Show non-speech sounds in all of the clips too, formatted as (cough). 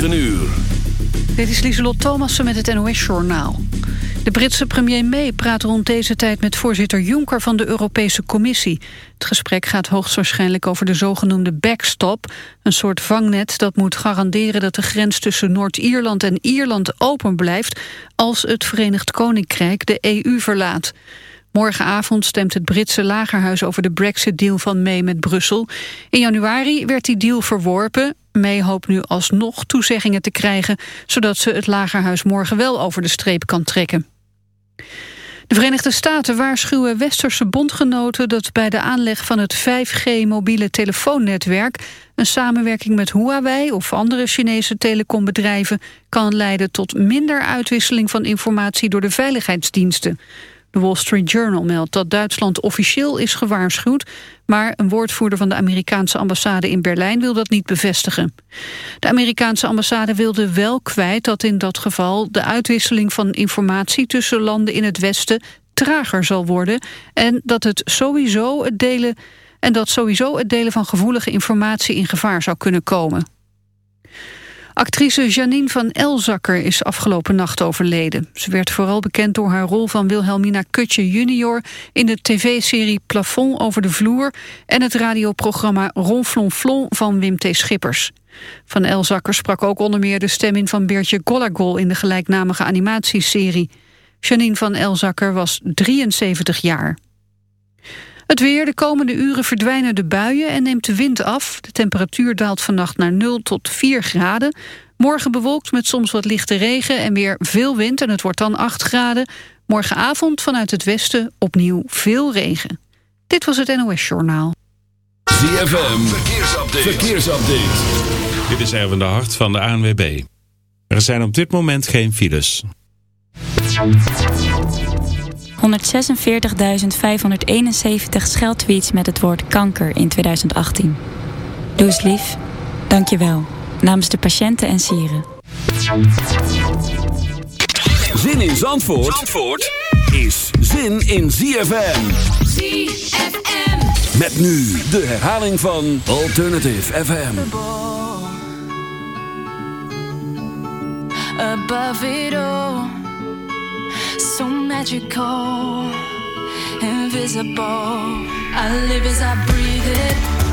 9 uur. Dit is Lieselot Thomassen met het NOS-journaal. De Britse premier May praat rond deze tijd met voorzitter Juncker van de Europese Commissie. Het gesprek gaat hoogstwaarschijnlijk over de zogenoemde backstop, een soort vangnet dat moet garanderen dat de grens tussen Noord-Ierland en Ierland open blijft als het Verenigd Koninkrijk de EU verlaat. Morgenavond stemt het Britse lagerhuis over de brexit-deal van May met Brussel. In januari werd die deal verworpen. May hoopt nu alsnog toezeggingen te krijgen... zodat ze het lagerhuis morgen wel over de streep kan trekken. De Verenigde Staten waarschuwen westerse bondgenoten dat bij de aanleg van het 5G mobiele telefoonnetwerk een samenwerking met Huawei of andere Chinese telecombedrijven kan leiden tot minder uitwisseling van informatie door de veiligheidsdiensten. De Wall Street Journal meldt dat Duitsland officieel is gewaarschuwd... maar een woordvoerder van de Amerikaanse ambassade in Berlijn wil dat niet bevestigen. De Amerikaanse ambassade wilde wel kwijt dat in dat geval... de uitwisseling van informatie tussen landen in het Westen trager zal worden... en dat het sowieso het delen en dat sowieso het delen van gevoelige informatie in gevaar zou kunnen komen. Actrice Janine van Elzakker is afgelopen nacht overleden. Ze werd vooral bekend door haar rol van Wilhelmina Kutje junior... in de tv-serie Plafond over de vloer... en het radioprogramma Ronflonflon van Wim T. Schippers. Van Elzakker sprak ook onder meer de stem in van Beertje Gollagol... in de gelijknamige animatieserie. Janine van Elzakker was 73 jaar. Het weer, de komende uren verdwijnen de buien en neemt de wind af. De temperatuur daalt vannacht naar 0 tot 4 graden. Morgen bewolkt met soms wat lichte regen en weer veel wind en het wordt dan 8 graden. Morgenavond vanuit het westen opnieuw veel regen. Dit was het NOS Journaal. ZFM, verkeersupdate. verkeersupdate. Dit is Erwin de Hart van de ANWB. Er zijn op dit moment geen files. 146.571 scheldtweets met het woord kanker in 2018. Doe eens lief. Dank je wel. Namens de patiënten en sieren. Zin in Zandvoort, Zandvoort is zin in ZFM. ZFM. Met nu de herhaling van Alternative FM. Above it all. So magical, invisible. I live as I breathe it.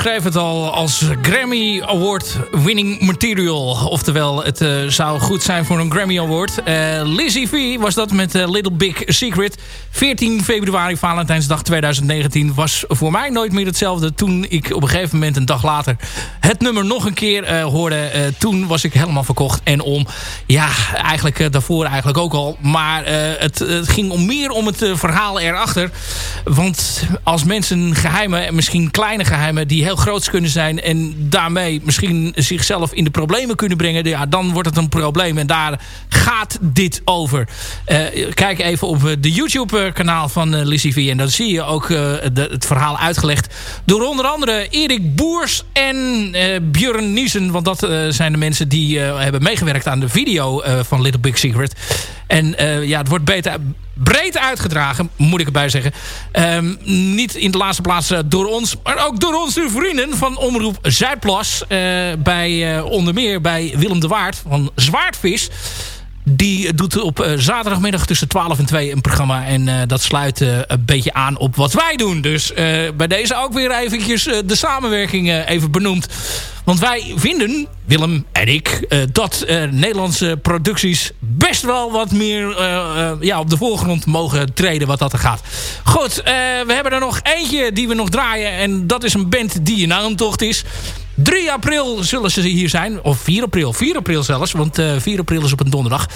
Omschreef het al als Grammy Award winning material. Oftewel, het uh, zou goed zijn voor een Grammy Award. Uh, Lizzie V was dat met uh, Little Big Secret. 14 februari, Valentijnsdag 2019, was voor mij nooit meer hetzelfde. Toen ik op een gegeven moment, een dag later, het nummer nog een keer hoorde. toen was ik helemaal verkocht en om. Ja, eigenlijk daarvoor eigenlijk ook al. Maar het, het, ging om meer om het verhaal erachter. Want als mensen geheimen, en misschien kleine geheimen... die heel groot kunnen zijn... en daarmee misschien zichzelf in de problemen kunnen brengen... Ja, dan wordt het een probleem. En daar gaat dit over. Uh, kijk even op de YouTube-kanaal van uh, Lizzie V. En dan zie je ook het verhaal uitgelegd... door onder andere Erik Boers en Björn Niesen. Want dat zijn de mensen die hebben meegewerkt aan de video van Little Big Secret. En ja, het wordt beter breed uitgedragen, moet ik erbij zeggen. Um, niet in de laatste plaats uh, door ons, maar ook door onze vrienden van Omroep Zuidplas. Uh, bij uh, onder meer bij Willem de Waard van Zwaardvis. Die doet op uh, zaterdagmiddag tussen 12 en 2 een programma. En uh, dat sluit uh, een beetje aan op wat wij doen. Dus bij deze ook weer eventjes de samenwerking even benoemd. Want wij vinden, Willem en ik, dat Nederlandse producties best wel wat meer ja, op de voorgrond mogen treden wat dat er gaat. Goed, we hebben er nog eentje die we nog draaien. En dat is een band die in aantocht is. 3 april zullen ze hier zijn. Of 4 april. 4 april zelfs. Want uh, 4 april is op een donderdag.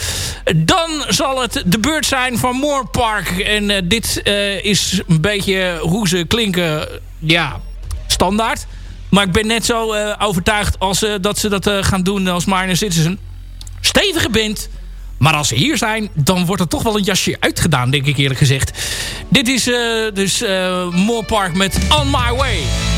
Dan zal het de beurt zijn van Moore Park. En uh, dit uh, is een beetje hoe ze klinken. Ja, standaard. Maar ik ben net zo overtuigd als uh, dat ze dat gaan doen als Minor Citizen. Stevige band. Maar als ze hier zijn, dan wordt er toch wel een jasje uitgedaan, denk ik eerlijk gezegd. Dit is dus Moore Park met On My Way.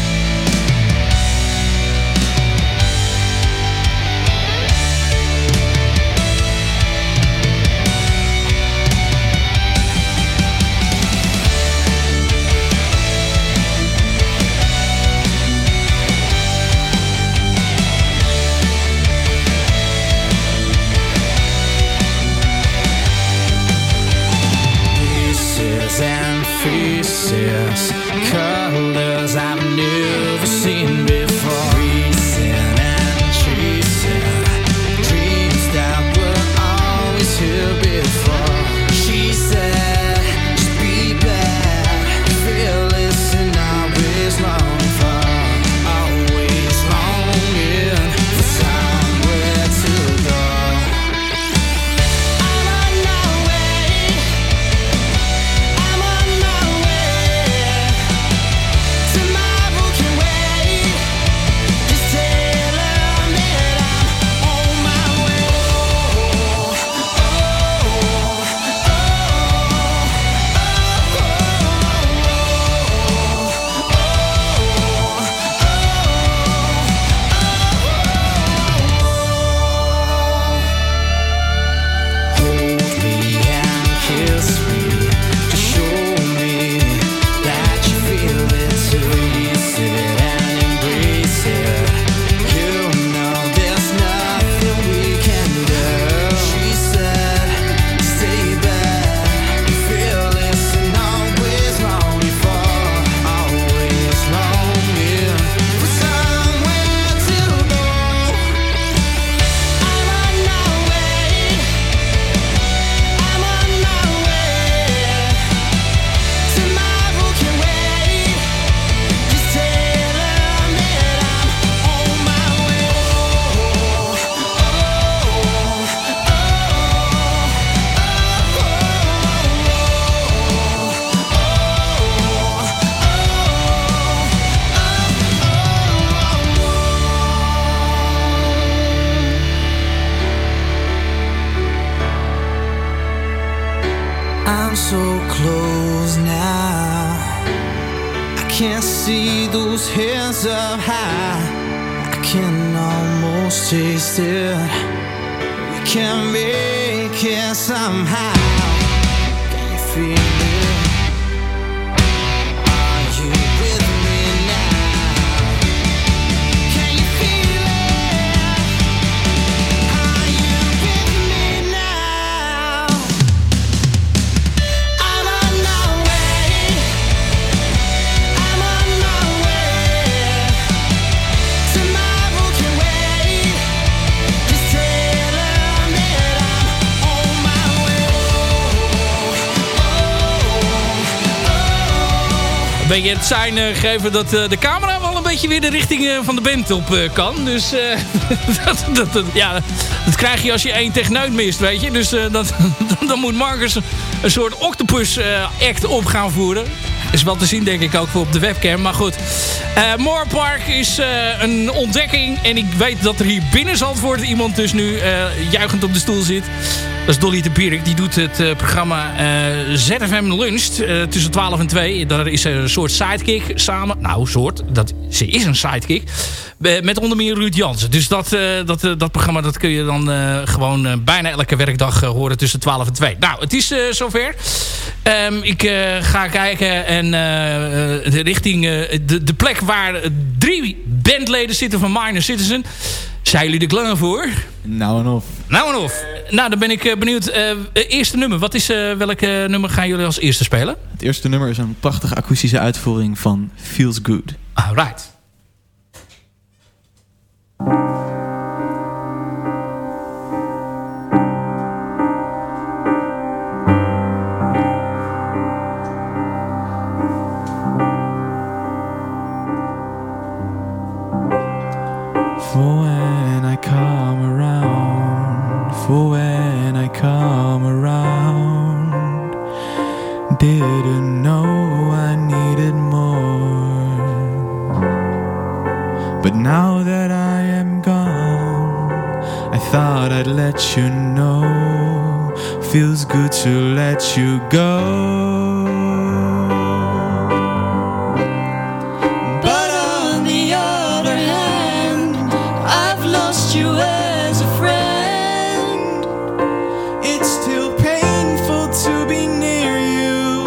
Zijn geven dat eh, de camera wel een beetje weer de richting eh, van de band op kan. Dus (laughs) dat, dat, dat- ja, dat krijg je als je één techneut mist, weet je. Dus dat, (laughs) dan moet Marcus een soort octopus eh, act op gaan voeren. Is wel te zien denk ik ook op de webcam. Maar goed, eh Moore Park is een ontdekking. En ik weet dat er hier binnen Zandvoort iemand dus nu eh, juichend op de stoel zit. Dat is Dolly de Pierik. Die doet het eh, programma eh, ZFM Lunch eh, tussen 12 en 2. Daar is een soort sidekick samen. Nou, soort. Dat, ze is een sidekick. Met onder meer Ruud Jansen. Dus dat, dat, dat programma dat kun je dan gewoon bijna elke werkdag horen tussen 12 en 2. Nou, het is zover. Ehm, ik ga kijken en de richting de, de plek waar drie bandleden zitten van Minor Citizen. Zijn jullie er klaar voor? Nou en of. Nou en of. Nou, dan ben ik eh, benieuwd. Eh, eh, eerste nummer. Wat is, eh welk eh, nummer gaan jullie als eerste spelen? Het eerste nummer is een prachtige akoestische uitvoering van Feels Good. Alright. Feels good to let you go. But on the other hand, I've lost you as a friend. It's still painful to be near you.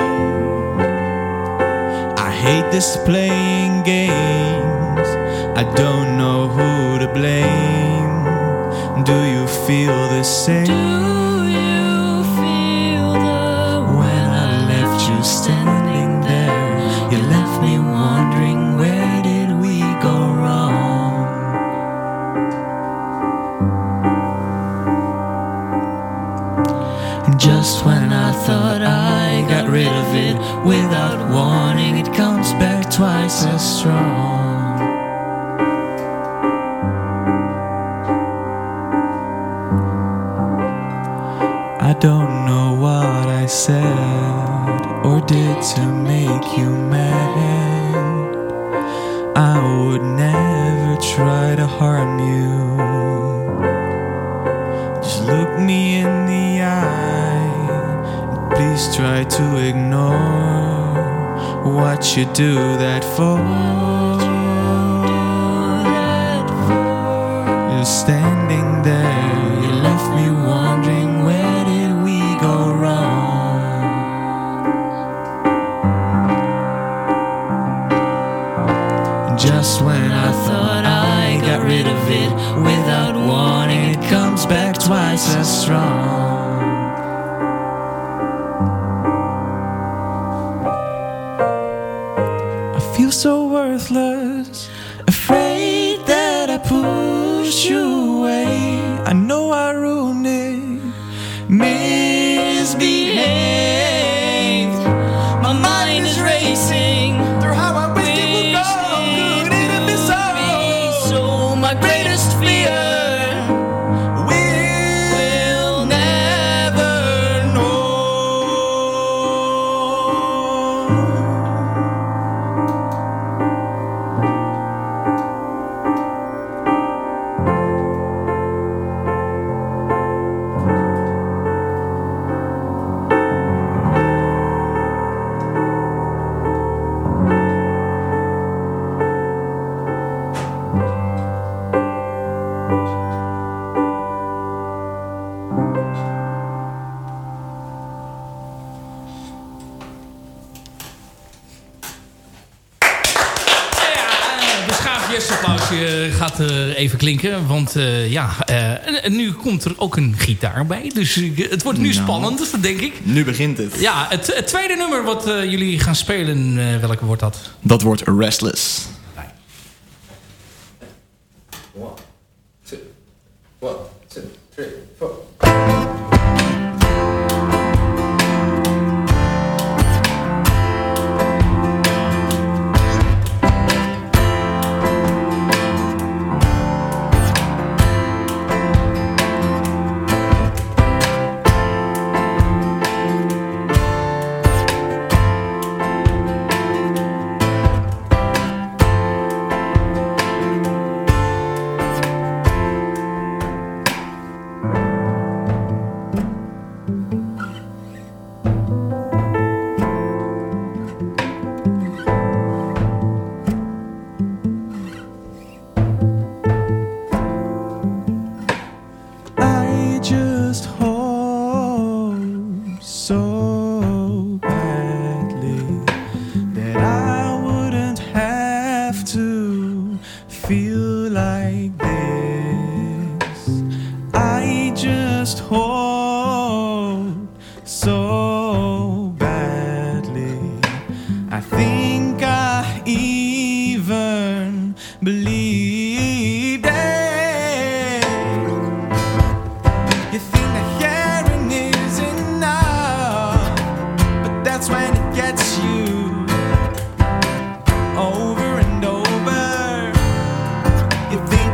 I hate this playing games. I don't know who to blame. Do you feel the same? Twice strong. I don't know what I said or did to make you mad. I would never try to harm you. Just look me in the eye please try to ignore what you do that for. You're standing there, you left me wondering where did we go wrong? Just when I thought I got rid of it without warning, it comes back twice as strong. Eh, even klinken. Want eh, ja, eh, en, nu komt er ook een gitaar bij. Dus het wordt nu Nou. spannend, denk ik. Nu begint het. Ja, het, het tweede nummer wat jullie gaan spelen, welke wordt dat? Dat wordt Restless.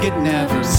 It never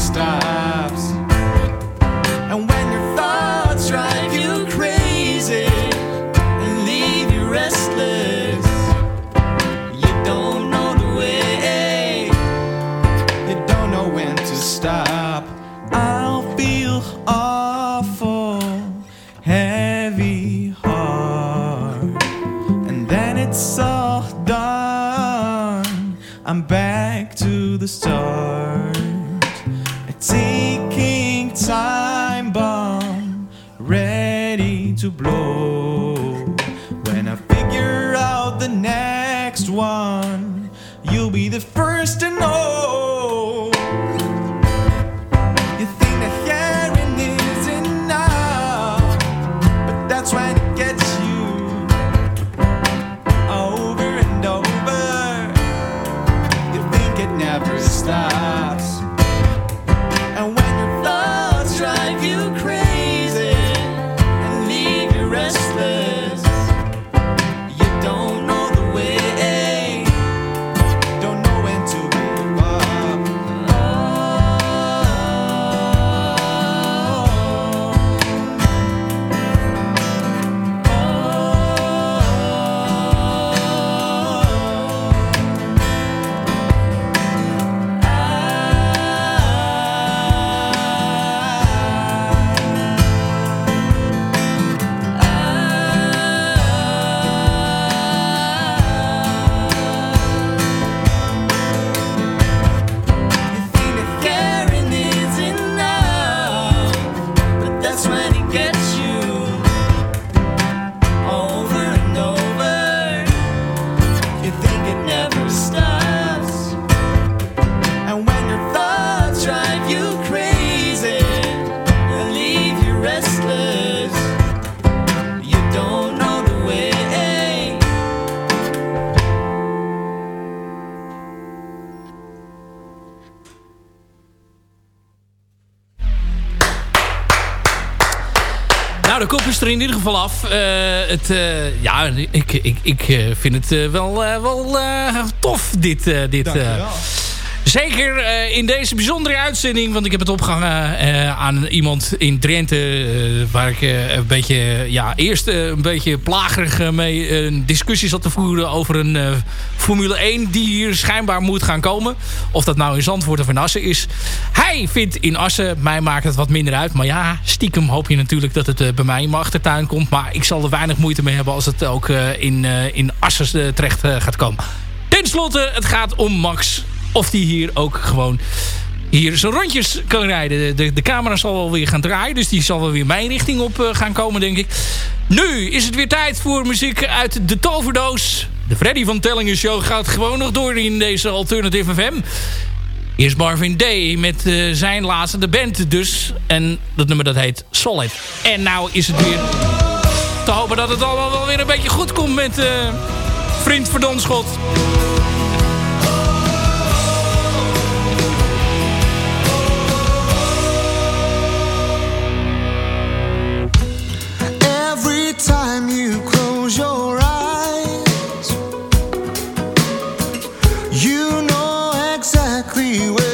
blow. When I figure out the next one, you'll be the first to know. Er in ieder geval af. Eh, het, eh, ja, ik, ik, ik eh, vind het wel, wel tof, dit. dit. Zeker eh, in deze bijzondere uitzending. Want ik heb het opgehangen eh, aan iemand in Drenthe. eh, waar ik een beetje, ja, eerst een beetje plagerig mee een discussie zat te voeren over een Formule 1 die hier schijnbaar moet gaan komen. Of dat nou in Zandvoort of in Assen is. Hij vindt in Assen, mij maakt het wat minder uit. Maar ja, stiekem hoop je natuurlijk dat het bij mij in mijn achtertuin komt. Maar ik zal er weinig moeite mee hebben als het ook in, in Assen terecht gaat komen. Ten slotte, het gaat om Max. Of die hier ook gewoon hier zijn rondjes kan rijden. De, de, camera zal wel weer gaan draaien. Dus die zal wel weer mijn richting op eh, gaan komen, denk ik. Nu is het weer tijd voor muziek uit de toverdoos. De Freddy van Tellingen Show gaat gewoon nog door in deze Alternative FM. Eerst Marvin Day met eh, zijn laatste, de band dus. En dat nummer dat heet Solid. En nou is het weer te hopen dat het allemaal wel weer een beetje goed komt met eh, Vriend Verdonschot. You know exactly where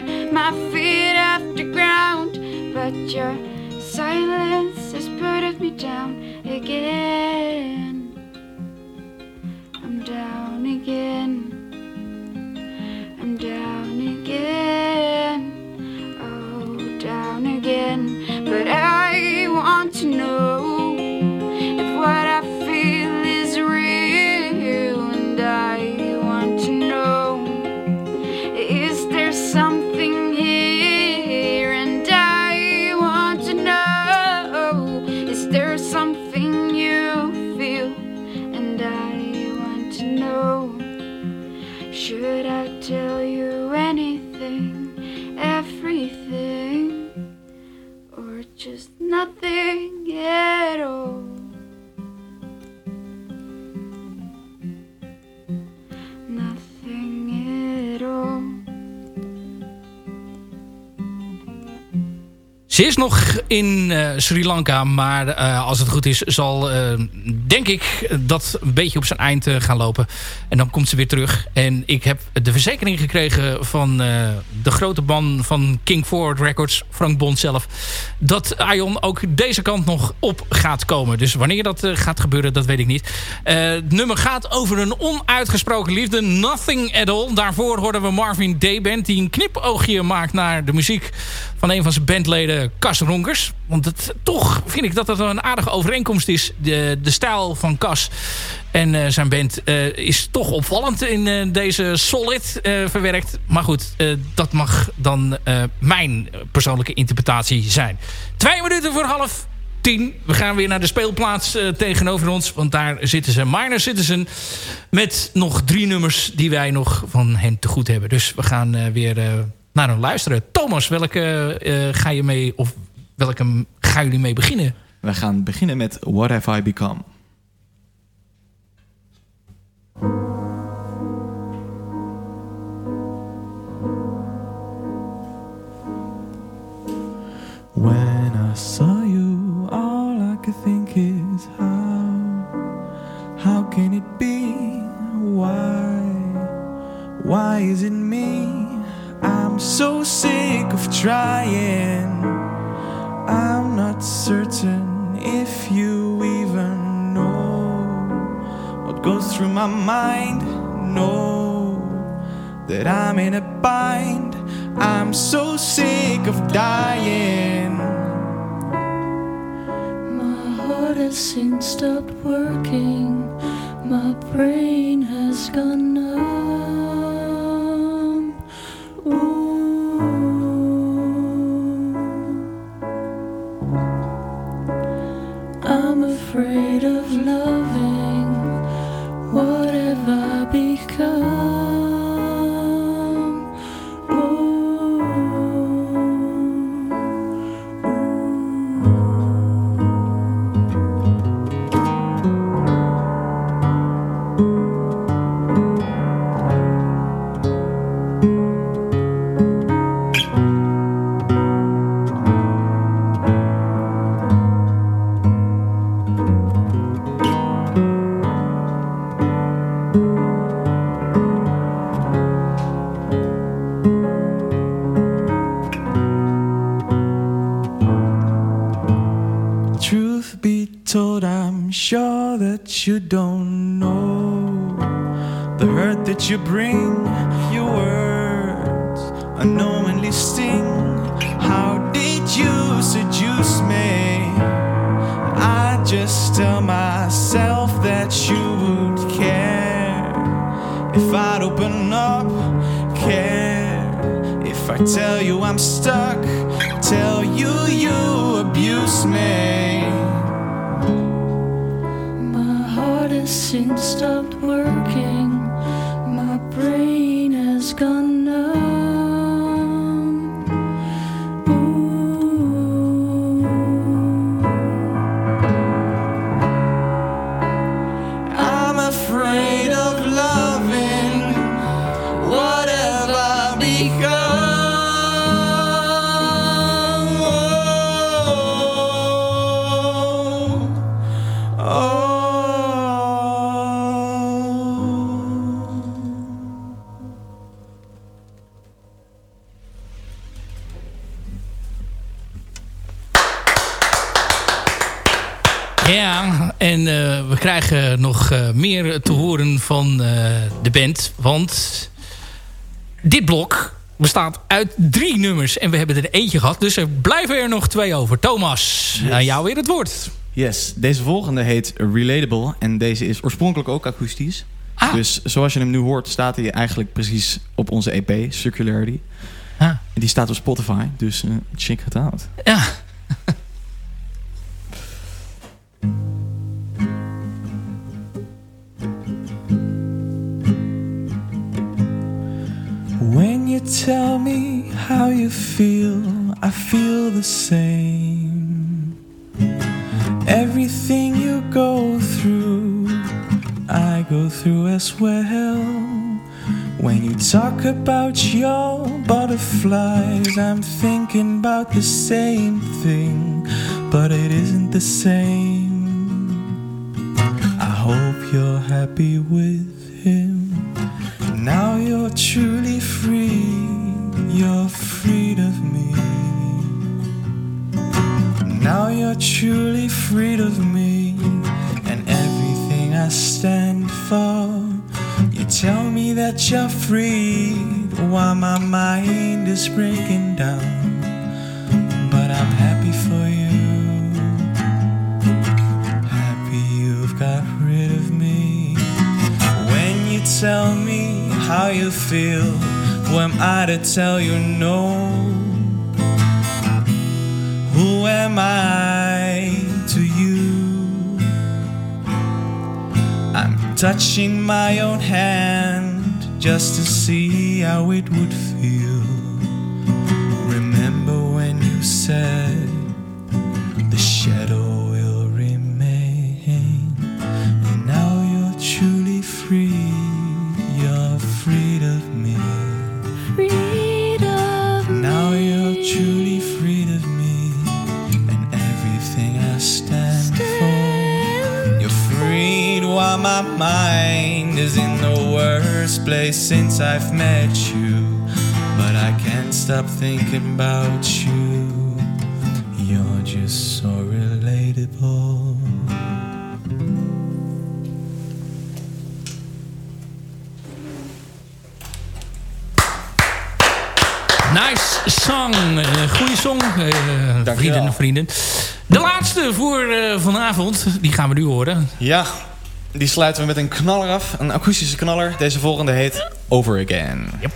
set my feet off the ground. But your silence has put me down again. Ze is nog in eh, Sri Lanka, maar eh, als het goed is, zal eh, denk ik dat een beetje op zijn eind gaan lopen. En dan komt ze weer terug. En ik heb de verzekering gekregen van de grote man van King Forward Records, Frank Bond zelf, dat Ion ook deze kant nog op gaat komen. Dus wanneer dat gaat gebeuren, dat weet ik niet. Het nummer gaat over een onuitgesproken liefde, Nothing at All. Daarvoor hoorden we Marvin D-Band, die een knipoogje maakt naar de muziek van een van zijn bandleden, Cas Ronkers. Want het, toch vind ik dat dat een aardige overeenkomst is. De, de stijl van Cas en eh, zijn band eh, is toch opvallend in eh, deze Solid verwerkt. Maar goed, dat mag dan mijn persoonlijke interpretatie zijn. Twee minuten voor half tien. We gaan weer naar de speelplaats tegenover ons. Want daar zitten ze, Minor Citizen. Met nog drie nummers die wij nog van hen te goed hebben. Dus we gaan weer naar hen luisteren. Thomas, welke eh, ga je mee... Of welke gaan jullie mee beginnen? We gaan beginnen met What Have I Become. When I saw you, all I could think is how, how can it be? Why, why is it me? So sick of trying. I'm not certain if you even know what goes through my mind. Know that I'm in a bind. I'm so sick of dying. My heart has since stopped working. My brain has gone numb. You bring. De band. Want dit blok bestaat uit drie nummers. En we hebben er eentje gehad. Dus er blijven er nog twee over. Thomas, aan jou weer het woord. Yes, deze volgende heet Relatable en deze is oorspronkelijk ook akoestisch. Ah. Dus zoals je hem nu hoort, staat hij eigenlijk precies op onze EP, Circularity. Ah. En die staat op Spotify, dus eh check het out. Ja. Tell me how you feel, I feel the same. Everything you go through, I go through as well. When you talk about your butterflies, I'm thinking about the same thing, but it isn't the same. I hope you're happy with him. You're truly freed of me and everything I stand for. You tell me that you're free while my mind is breaking down. But I'm happy for you. Happy you've got rid of me. When you tell me how you feel, who am I to tell you no? Who am I to you? I'm touching my own hand just to see how it would feel. Remember when you said my mind is in the worst place since I've met you. But I can't stop thinking about you. You're just so relatable. Nice song. Eh, goeie song, eh, vrienden en vrienden. De laatste voor eh, vanavond, die gaan we nu horen. Ja, die sluiten we met een knaller af. Een akoestische knaller. Deze volgende heet Over Again. Yep.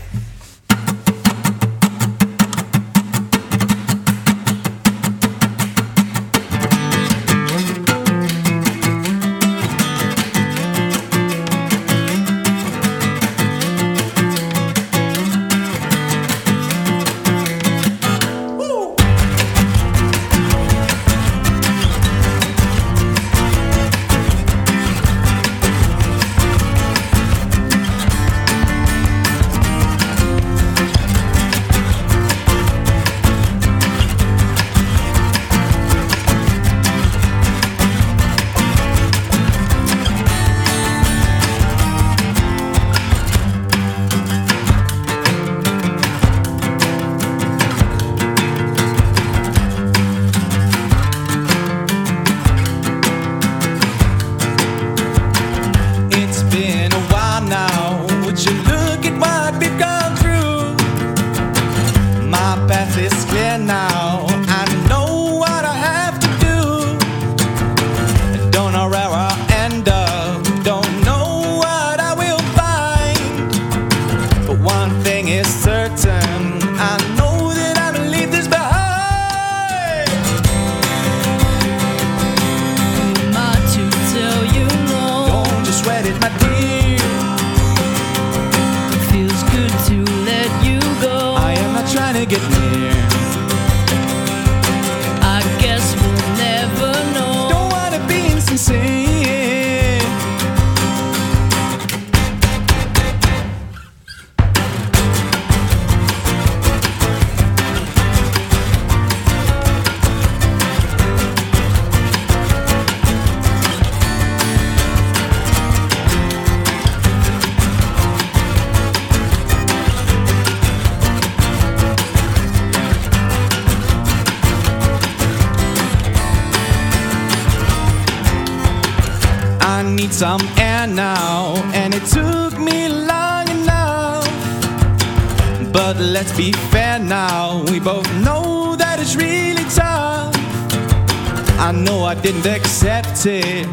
It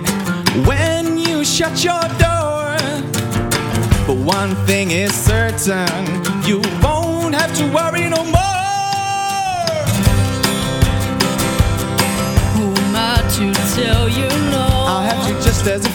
when you shut your door. But one thing is certain, you won't have to worry no more. Who am I to tell you no? I'll have you just as a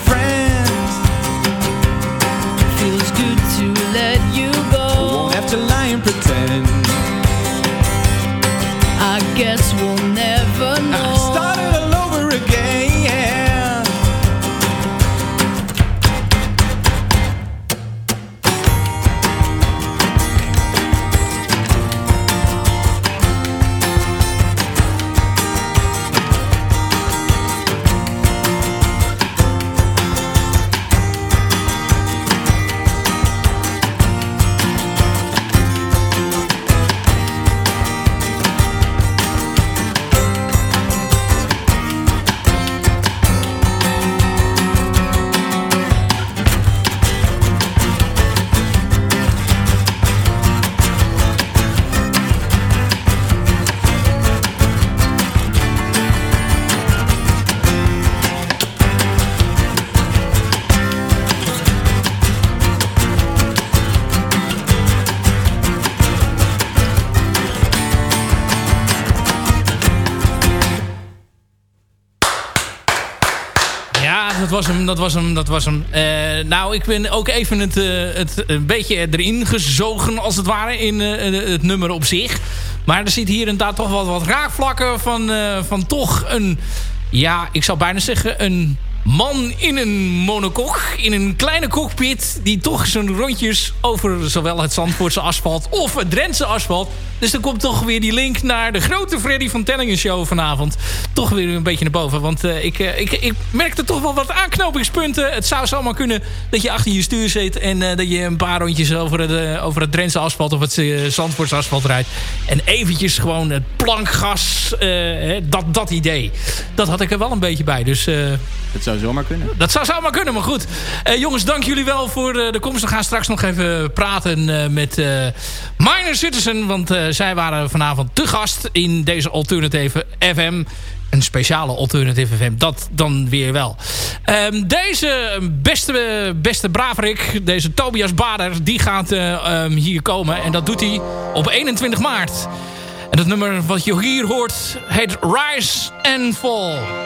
dat was hem, dat was hem. Eh, nou, ik ben ook even het, eh, het een beetje erin gezogen, als het ware, in eh, het nummer op zich. Maar er zit hier en daar toch wel wat raakvlakken van, van toch een... Ja, ik zou bijna zeggen een man in een monokok, in een kleine cockpit... die toch zijn rondjes over zowel het Zandvoortse asfalt of het Drentse asfalt... Dus dan komt toch weer die link naar de grote Freddy van Tellingen show vanavond. Toch weer een beetje naar boven. Want eh, ik, eh, ik, ik merkte toch wel wat aanknopingspunten. Het zou zomaar kunnen dat je achter je stuur zit... en eh, dat je een paar rondjes over het, over het Drentse asfalt... of het uh, Zandvoortse asfalt rijdt. En eventjes gewoon het plankgas, dat, dat idee. Dat had ik er wel een beetje bij. Dus... Het zou zomaar kunnen. dat zou zomaar kunnen, maar goed. Eh, jongens, dank jullie wel voor eh, de komst. We gaan straks nog even praten eh, met Minor Citizen. Want zij waren vanavond te gast in deze Alternative FM. Een speciale Alternative FM. Dat dan weer wel. Ehm, deze beste, beste braverik, deze Tobias Bader... die gaat eh, ehm, hier komen. En dat doet hij op 21 maart. En het nummer wat je hier hoort heet Rise and Fall.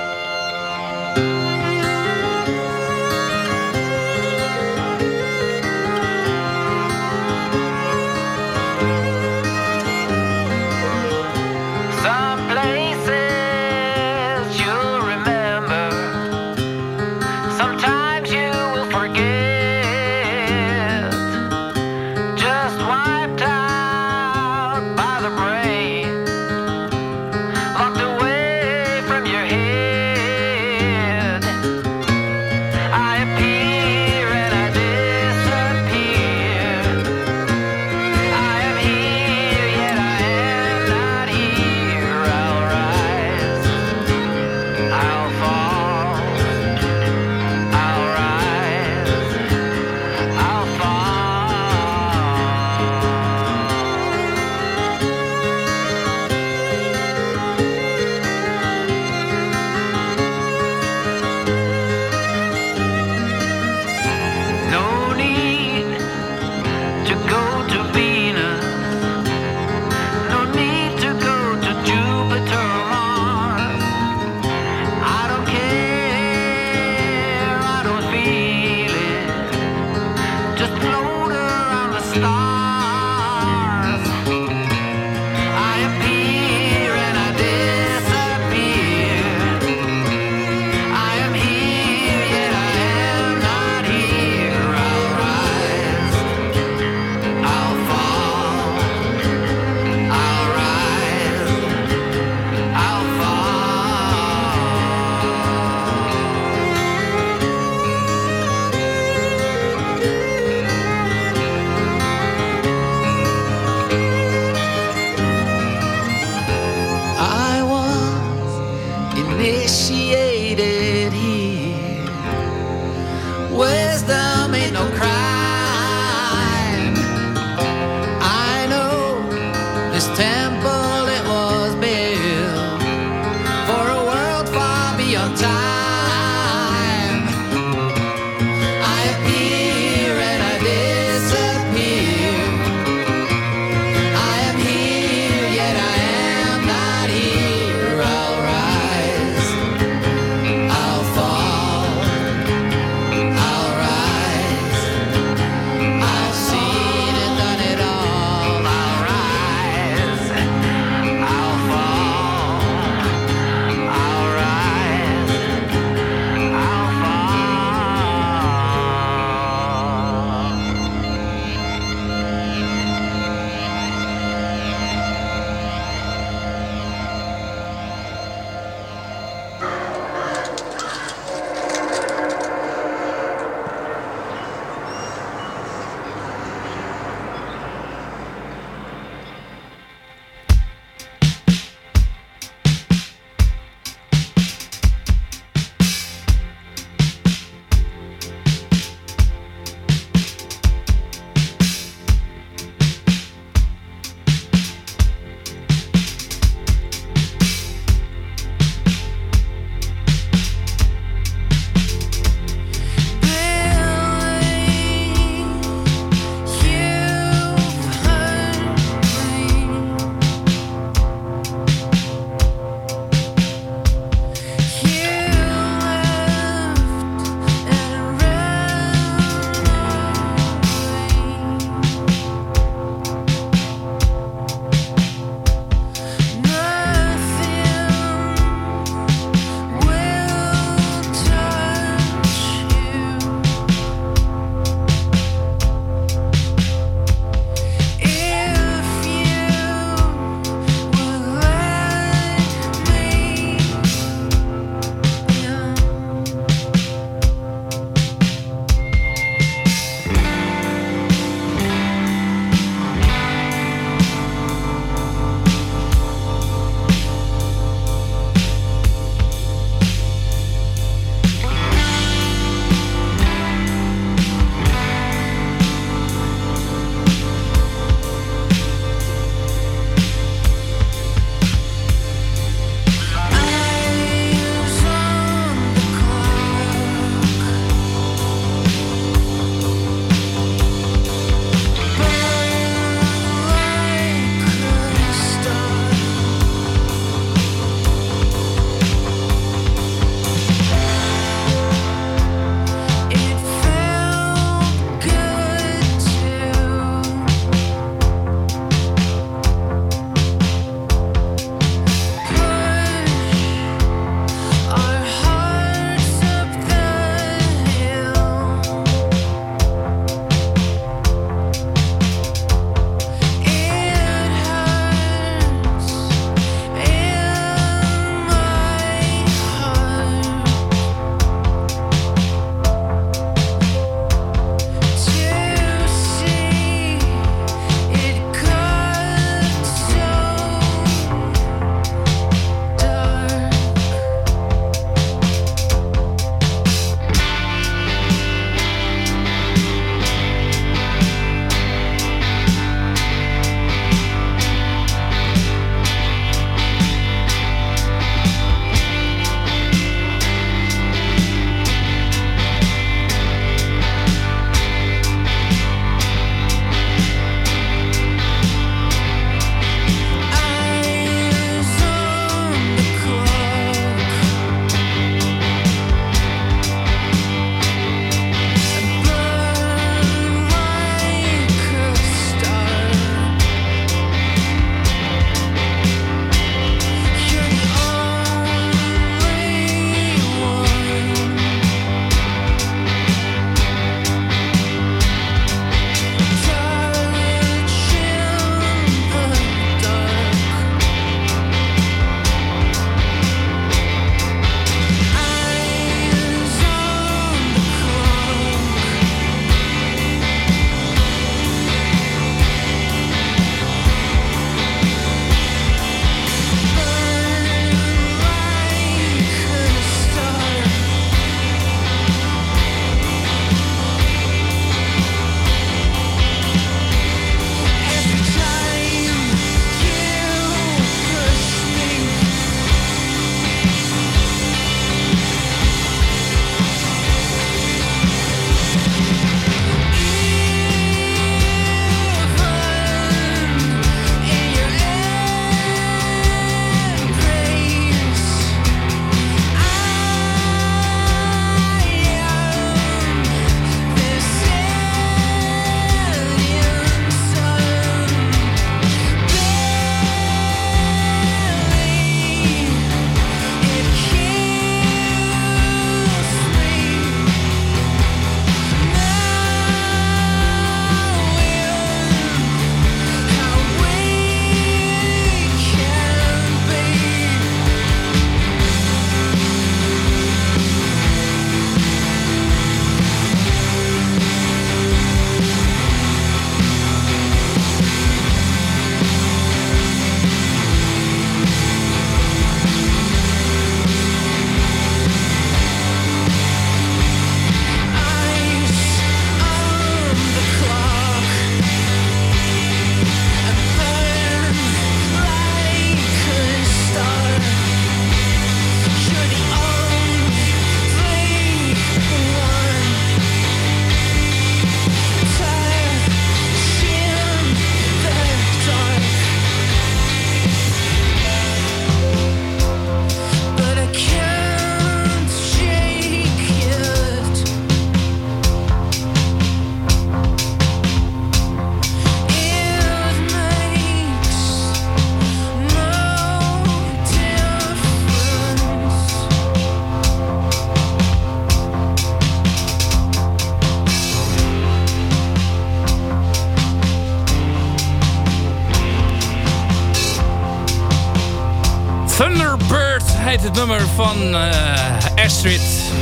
Heet het nummer van eh, Astrid.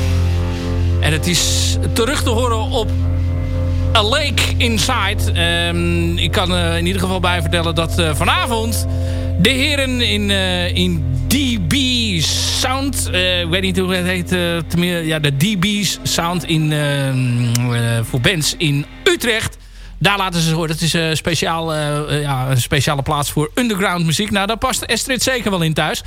En het is terug te horen op A Lake Inside. Ehm, ik kan er in ieder geval bij vertellen dat eh, vanavond de heren in, in DB Sound... ik weet niet hoe het heet. ja, de DB's Sound in, ehm, eh, voor bands in Utrecht... Daar laten ze horen. Het is een, speciaal, eh, eh, ja, een speciale plaats voor underground muziek. Nou, daar past Astrid zeker wel in thuis.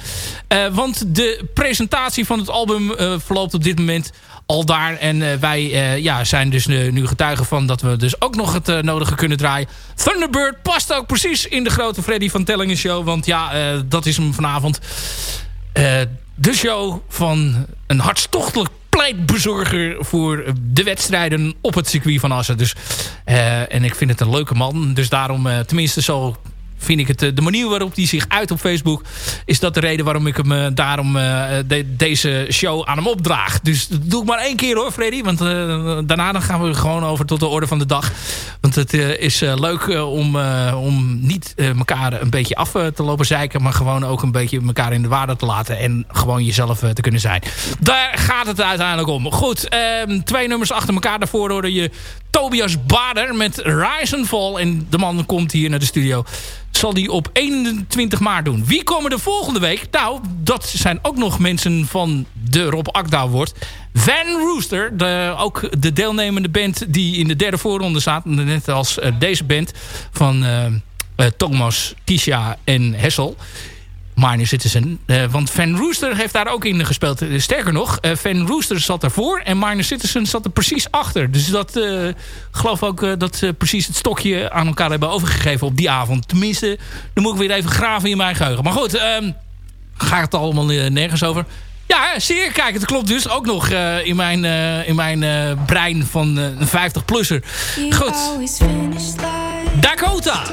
Eh, want de presentatie van het album eh, verloopt op dit moment al daar. En eh, wij eh, ja, zijn dus nu, getuigen van dat we dus ook nog het eh, nodige kunnen draaien. Thunderbird past ook precies in de grote Freddy van Tellingen show. Want ja, eh, dat is hem vanavond. Eh, de show van een hartstochtelijk pleitbezorger voor de wedstrijden op het circuit van Assen. Dus, eh, en ik vind het een leuke man. Dus daarom, eh, tenminste zo vind ik het, eh, de manier waarop hij zich uit op Facebook... is dat de reden waarom ik hem eh, daarom eh, de- deze show aan hem opdraag. Dus dat doe ik maar één keer hoor, Freddy. Want daarna dan gaan we gewoon over tot de orde van de dag. Want het is leuk om, om niet elkaar een beetje af te lopen zeiken... maar gewoon ook een beetje elkaar in de waarde te laten... en gewoon jezelf te kunnen zijn. Daar gaat het uiteindelijk om. Goed, ehm, twee nummers achter elkaar. Daarvoor hoorde je Tobias Bader met Rise and Fall. En de man komt hier naar de studio zal die op 21 maart doen. Wie komen de volgende week? Nou, dat zijn ook nog mensen van de Rob Akda wordt. Van Rooster, de, ook de deelnemende band die in de derde voorronde staat. Net als eh, deze band van eh, eh, Thomas, Tisha en Hessel. Minor Citizen. Eh, want Van Rooster heeft daar ook in gespeeld. Eh, sterker nog, eh, Van Rooster zat ervoor en Minor Citizen zat er precies achter. Dus dat ik geloof ook dat ze precies het stokje aan elkaar hebben overgegeven op die avond. Tenminste, dan moet ik weer even graven in mijn geheugen. Maar goed, ehm gaat het allemaal nergens over. Ja, zeer. Kijk, het klopt dus ook nog in mijn, in mijn brein van een 50-plusser. Goed. Dakota.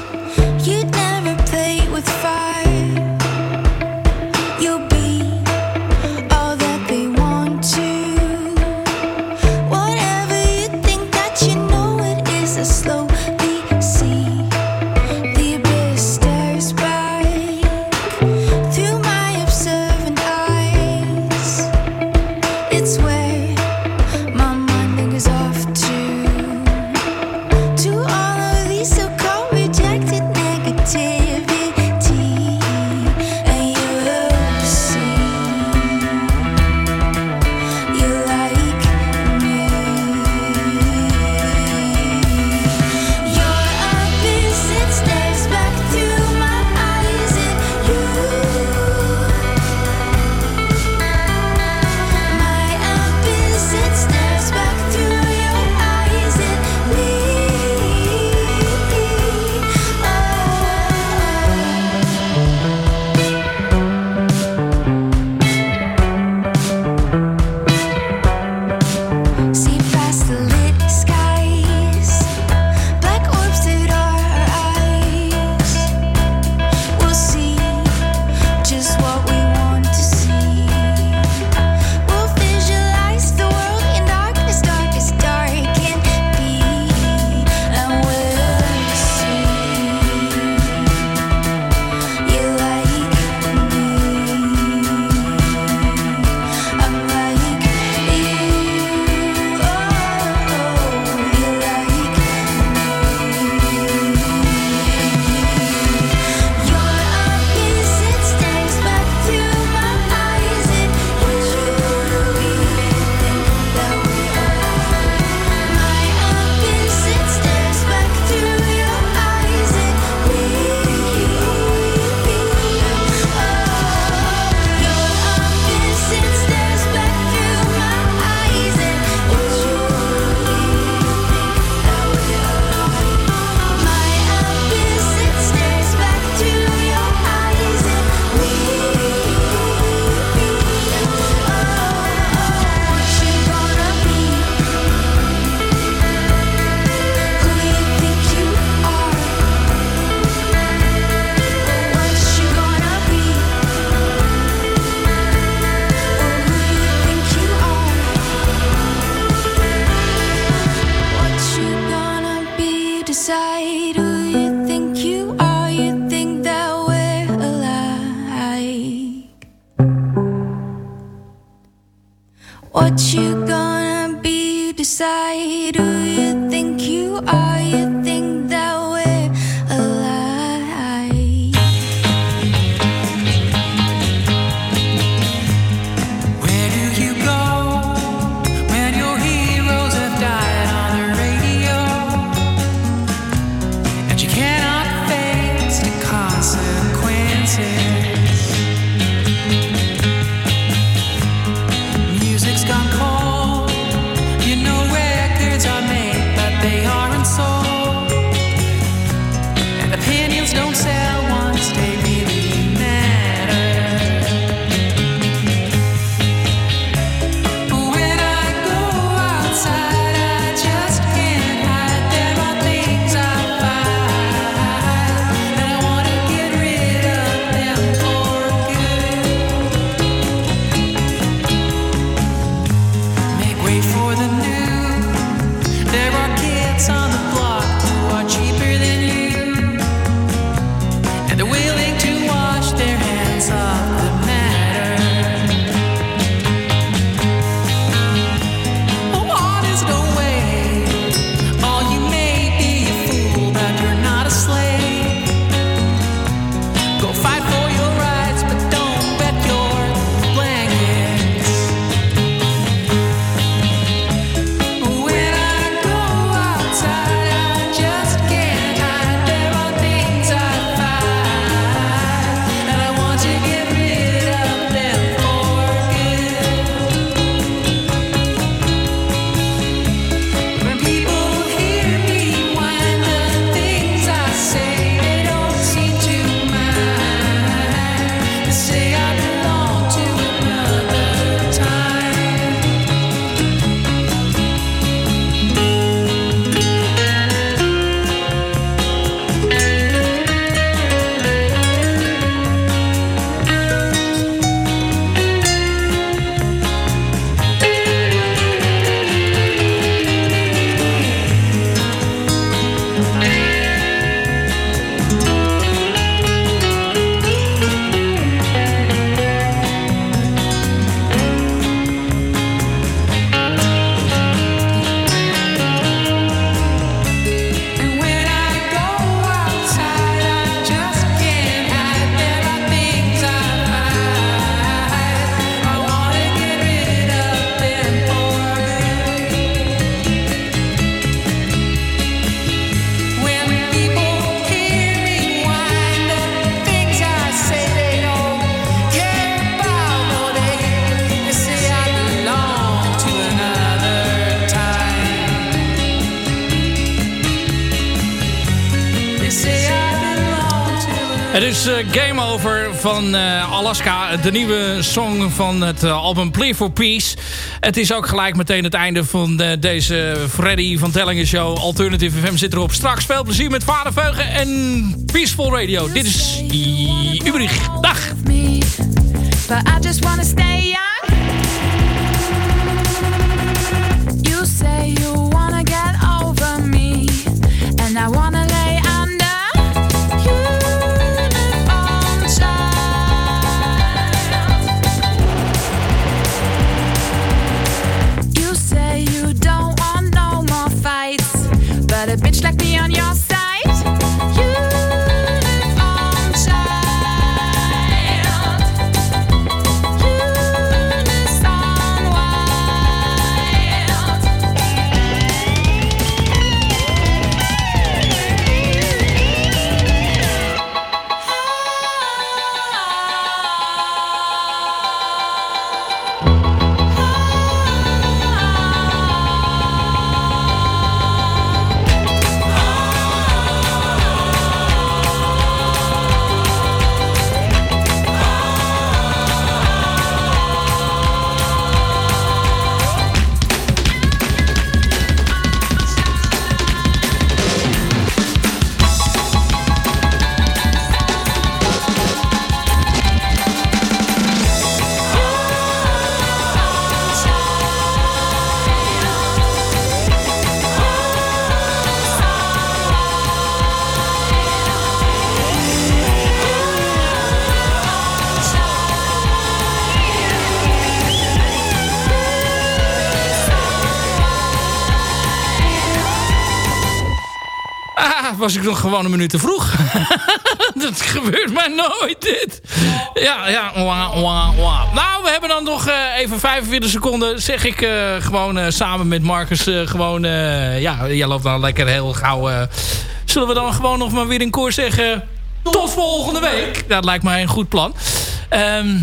van eh, Alaska. De nieuwe song van het eh, album Play for Peace. Het is ook gelijk meteen het einde van eh, deze Freddy van Tellingen show. Alternative FM zit erop. Straks veel plezier met Vader Veugen en Peaceful Radio. Dit is Ubrich. Dag! Was ik nog gewoon een minuut te vroeg. (laughs) dat gebeurt mij nooit, dit. Ja, ja. Wah, wah. Nou, we hebben dan nog eh, even 45 seconden. Zeg ik eh, gewoon eh, samen met Marcus gewoon... ja, jij loopt dan lekker heel gauw... zullen we dan gewoon nog maar weer in koor zeggen... Tot volgende week. Dat lijkt mij een goed plan. Ehm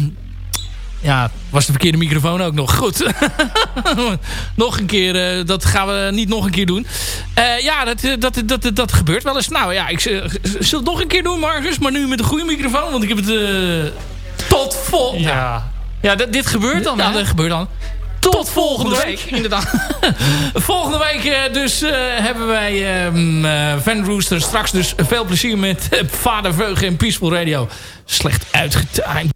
ja, was de verkeerde microfoon ook nog. Goed. (laughs) nog een keer, eh, dat gaan we niet nog een keer doen. Eh, ja, dat, eh, dat, dat, dat, gebeurt wel eens. Nou ja, ik zal het nog een keer doen, Marcus. Maar nu met een goede microfoon, want ik heb het tot vol... Ja, ja dit, gebeurt dan, Ja, dat gebeurt dan. Tot, volgende week. Inderdaad. (laughs) volgende week dus hebben wij eh, Van Rooster. Straks dus veel plezier met Vader Veugen en Peaceful Radio. Slecht uitgetimed.